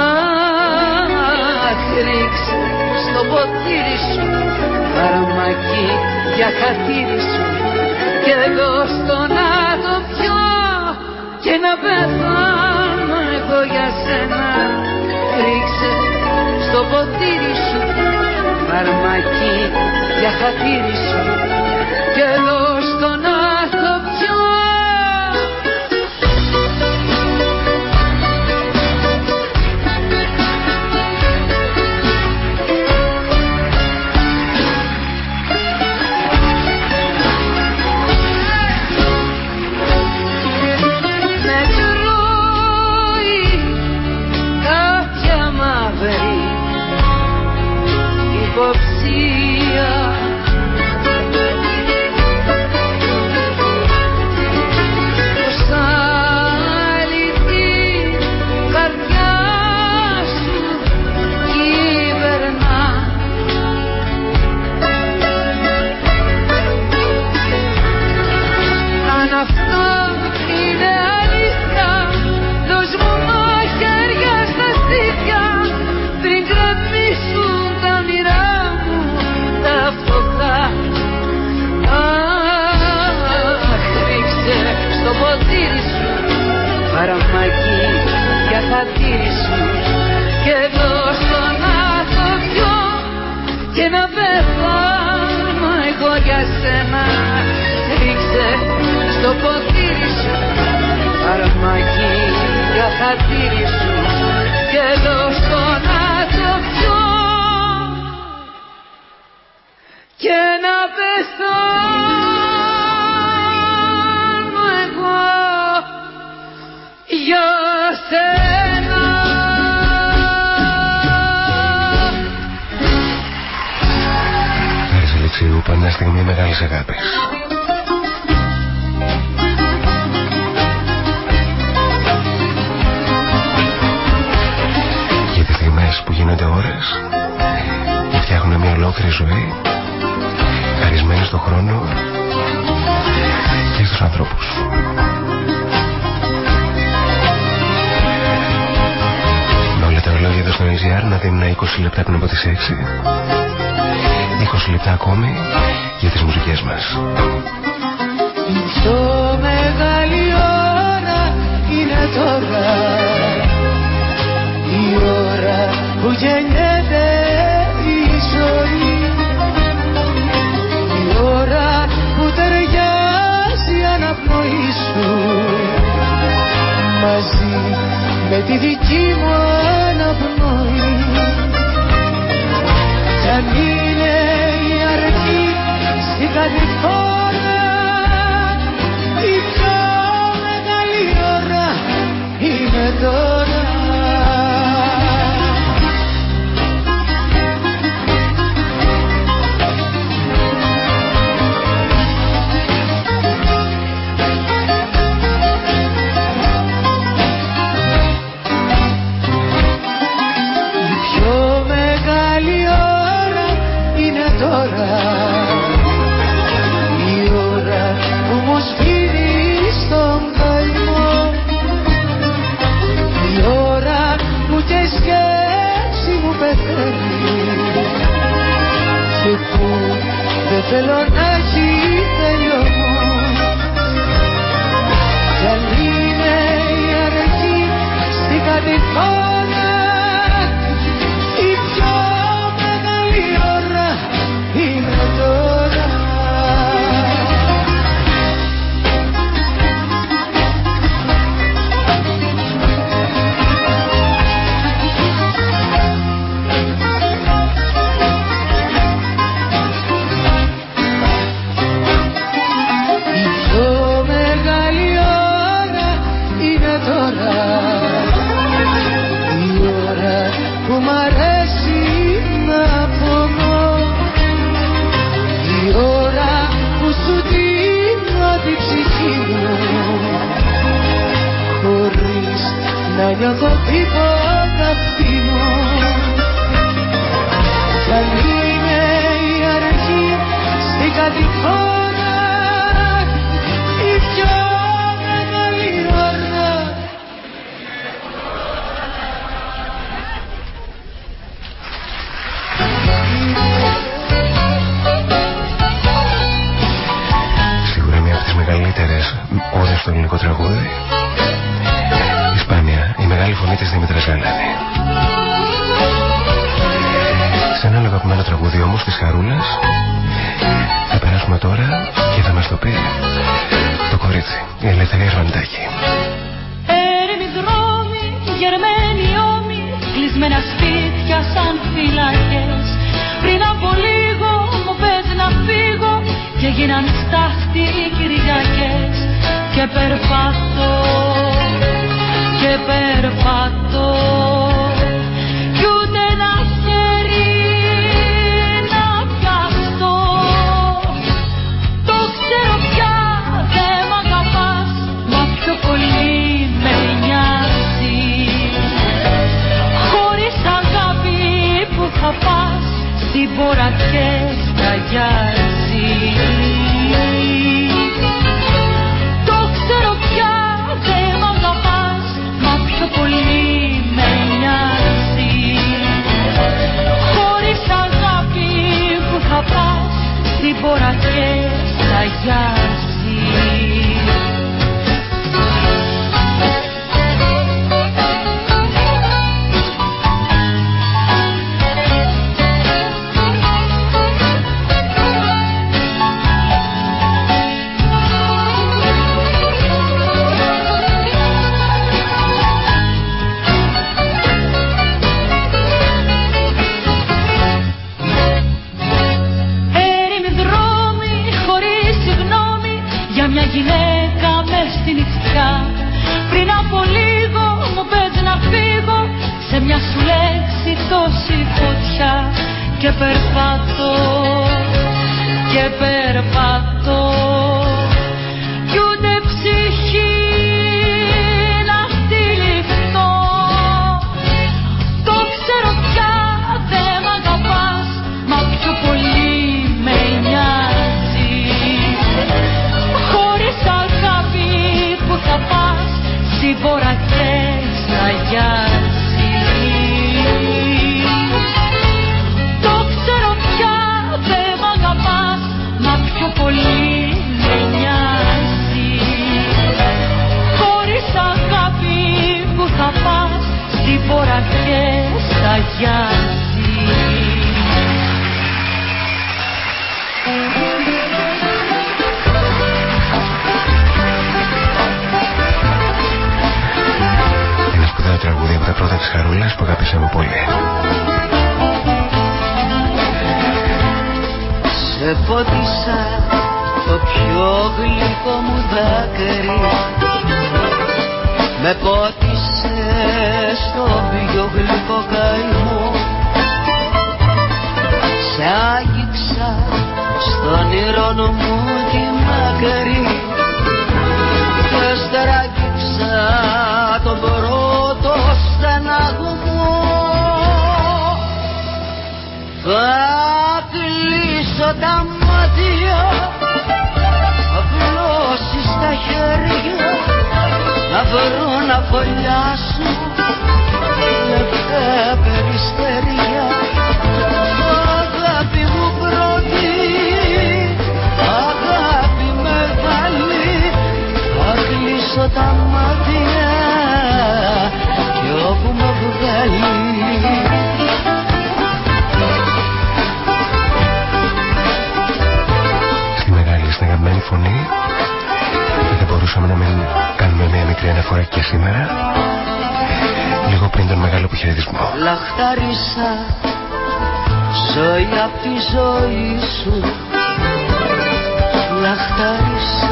Αχ, ρίξε στο ποτήρι σου Αρωμακί για χατήρι σου. Και εγώ στο να το πιω Και να πεθάνω εγώ για σένα. Ρίξε στο ποτήρι σου Φαρμακί για χατήρι σου Και εγώ στο για χατήρι σου Και δώσ' να το πιω Και να πεθάνω εγώ για σένα Χάρης Αλεξίου, πάντα στιγμή μεγάλης αγάπης. γίνονται ώρες και φτιάχνουν μια ολόκληρη ζωή χαρισμένη στον χρόνο και στους ανθρώπους. Με όλα τα ρολόγια εδώ στο να δίνουν 20 λεπτά πριν από τις 6 20 λεπτά ακόμη για τις μουσικές μας. Η πιο τι Κυριακές και περπατώ και περπατώ. Κι ούτε ένα χέρι να πιαστώ. Το ξέρω πια δεν μ' αγαπάς μα πιο πολύ με νοιάζει. Χωρίς αγάπη που θα πας στην πορακές θα γιάζει στην και στα κλείσω τα μάτια Θα πλώσει τα χέρια Να βρω να φωλιάσω Λεπτά περιστέρια Αγάπη μου πρώτη Αγάπη μεγάλη Θα κλείσω τα μάτια μπορούσαμε να μην κάνουμε μια μικρή αναφορά και σήμερα λίγο πριν τον μεγάλο αποχαιρετισμό. Λαχτάρισα ζωή απ' τη ζωή σου. Λαχτάρισες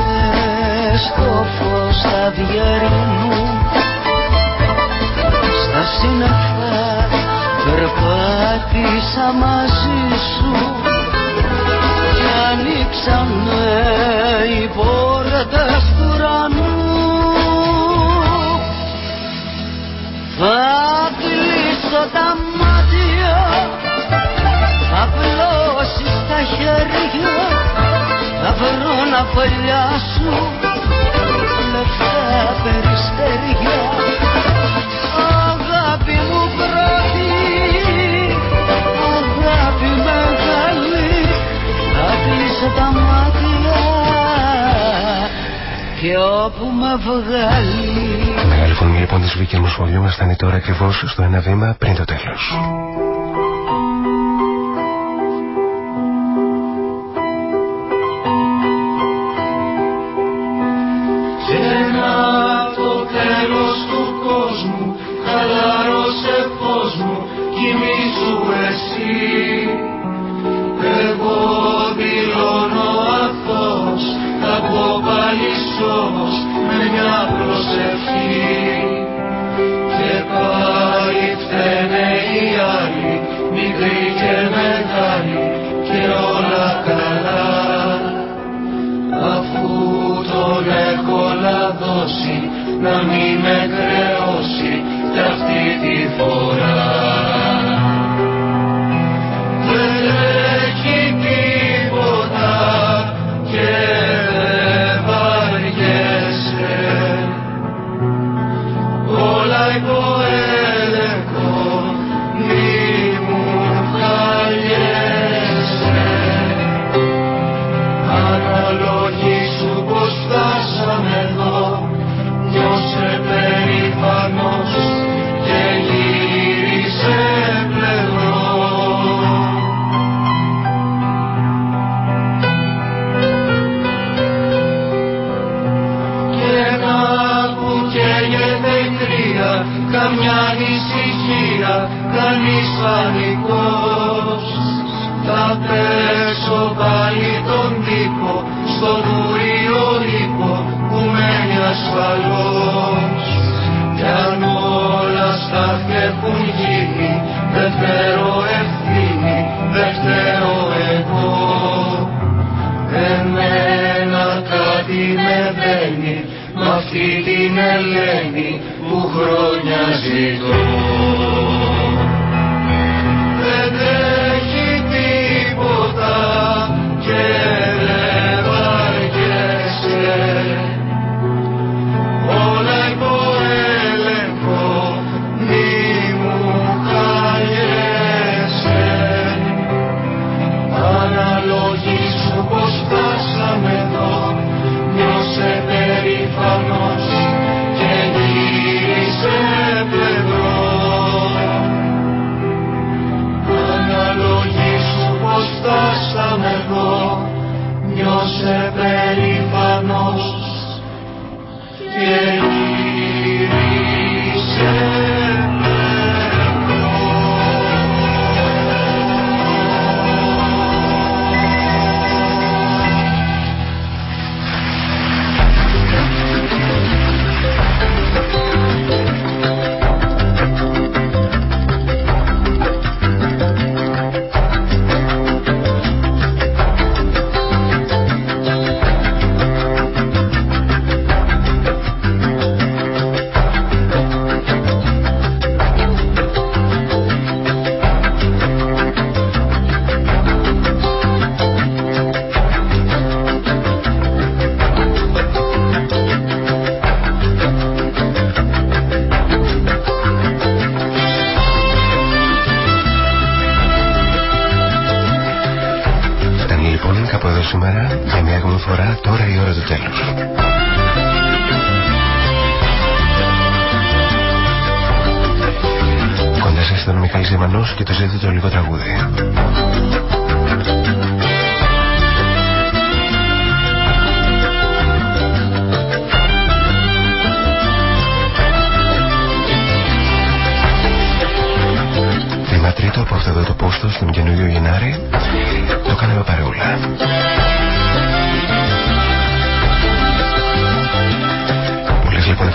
το φως αδιαρινού στα σύννεφα περπάτησα μαζί σου. Και ανοίξαμε οι πόρτες του ουρανού. Θα κλείσω τα μάτια θα πλώσεις τα χέρια θα βρω να φωλιάσω λεφτά περιστέρια. Αγάπη μου πρώτη αγάπη μεγάλη θα κλείσω τα μάτια και όπου με βγάλει Μεγάλη φωνή λοιπόν της Βίκης Μοσχολιού μας φτάνει τώρα ακριβώς στο ένα βήμα πριν το τέλος.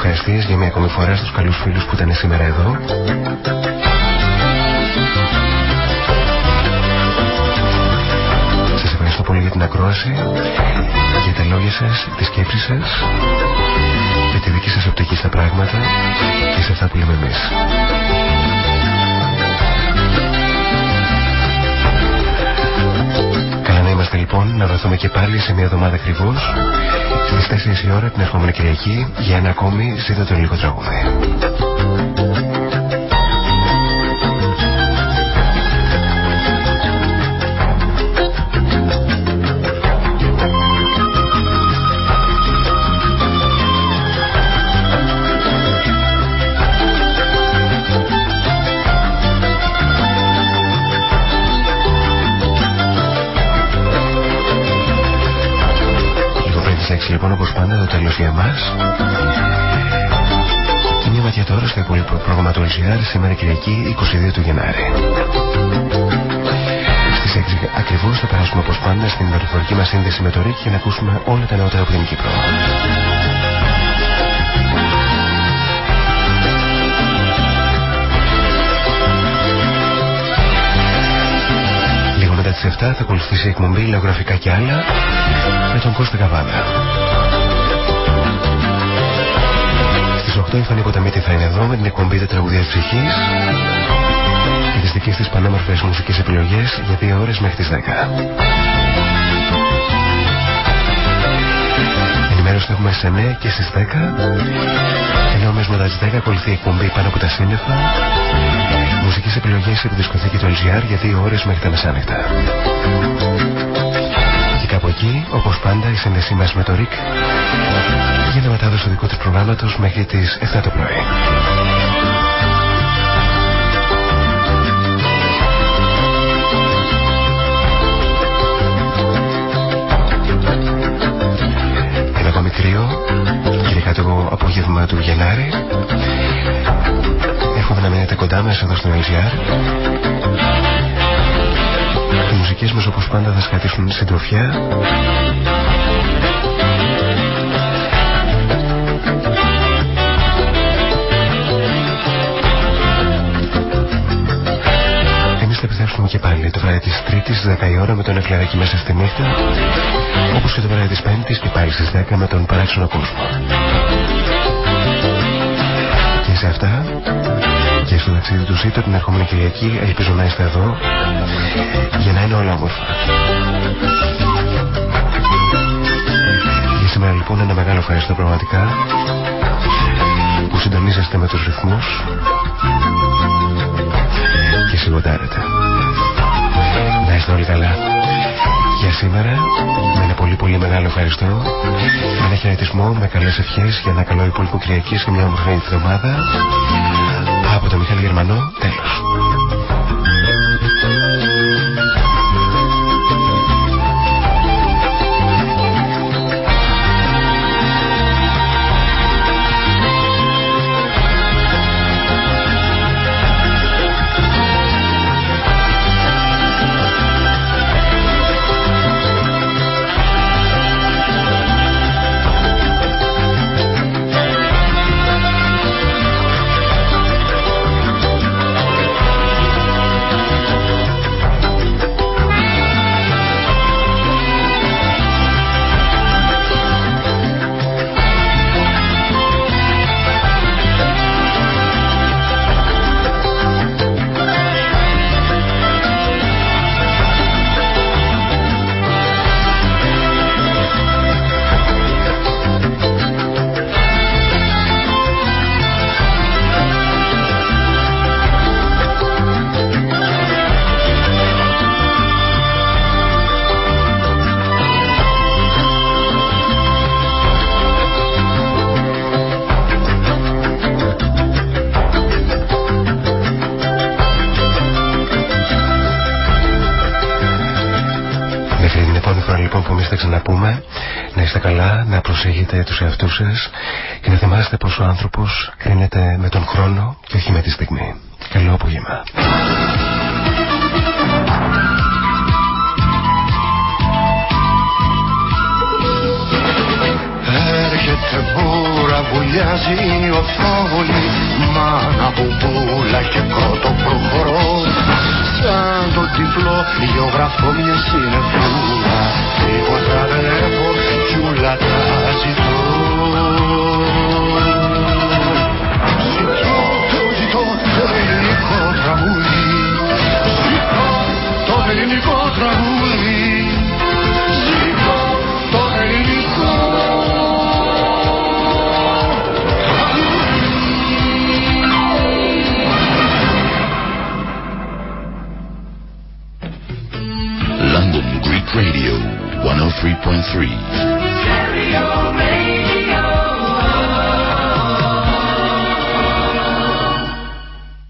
Ευχαριστίες για μια ακόμη φορά στους καλούς φίλους που ήταν σήμερα εδώ. Σας ευχαριστώ πολύ για την ακρόαση, για τα λόγια σας, τις σκέψεις σας, για τη δική σας οπτική στα πράγματα και σε αυτά που λέμε εμείς. Λοιπόν να βρεθούμε και πάλι σε μια εβδομάδα ακριβώς στις 4 η ώρα την ερχόμενη Κυριακή για ένα ακόμη ζήτω το λίγο τραγούδι. Λοιπόν όπως πάντα το τέλος για εμάς και μια ματιά τώρα στο υπόλοιπο πρόγραμμα του LCR σήμερα Κυριακή 22 του Γενάρη. Στις 6 ακριβώς θα περάσουμε όπως πάντα στην δορυφορική μας σύνδεση με το ΡΙΚ για να ακούσουμε όλα τα νεότερα από την Κύπρο. Λίγο μετά τις 7 θα ακολουθήσει η εκπομπή Λεωγραφικά και άλλα με τον Κώστα Καβάδα. 8 η Φανή Ποταμίτη θα είναι εδώ με την εκπομπή τα τραγουδία της ψυχής και τις δικές της πανέμορφες μουσικές επιλογές για 2 ώρες μέχρι τις 10. Ενημέρωση θα έχουμε στις 9 και στις 10 ενώ μέσα μετά τις 10 ακολουθεί η εκπομπή πάνω από τα σύννεφα μουσικές επιλογές από τη δισκοθήκη του LGR για 2 ώρες μέχρι τα μεσάνυχτα. Και κάπου εκεί, όπως πάντα, η σύνδεσή μας με το ΡΙΚ για να μετάδοση του δικού της προγράμματος μέχρι τις 7 το πρωί. Ένα ακόμη κρύο και το απόγευμα του Γενάρη. Εύχομαι να μείνετε κοντά μας εδώ στο LGR Οι μουσικές μας όπως πάντα θα σκατήσουν συντροφιά θα επιστρέψουμε και πάλι το βράδυ της Τρίτης 10 η ώρα με τον Εκλαράκι μέσα στη νύχτα όπως και το βράδυ της Πέμπτης και πάλι στις 10 με τον παράξενο κόσμο. Και σε αυτά και στο ταξίδι του Ζήτω την ερχόμενη Κυριακή ελπίζω να είστε εδώ για να είναι όλα όμορφα. Για σήμερα λοιπόν ένα μεγάλο ευχαριστώ πραγματικά που συντονίζεστε με τους ρυθμούς και σιγοντάρετε. Να είστε όλοι καλά. Για σήμερα, με ένα πολύ πολύ μεγάλο ευχαριστώ, με ένα χαιρετισμό, με καλές ευχές για ένα καλό υπόλοιπο Κυριακής και μια όμορφη εβδομάδα. Από το Μιχάλη Γερμανό, τέλος. Τους